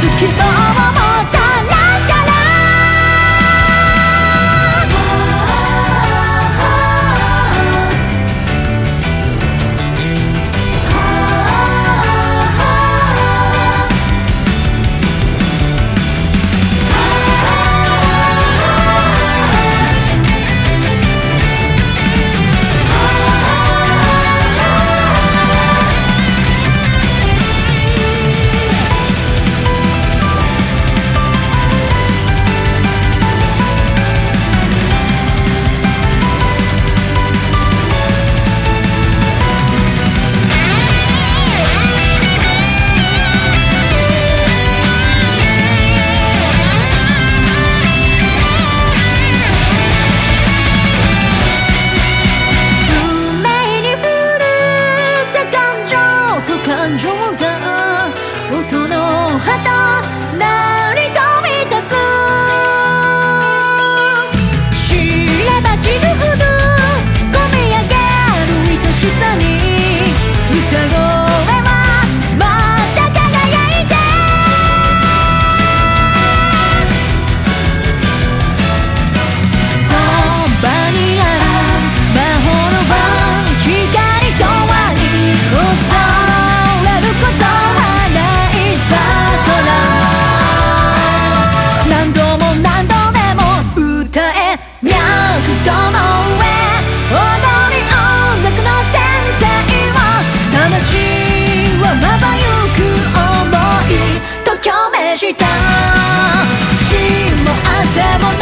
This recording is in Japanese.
希望した。血も汗も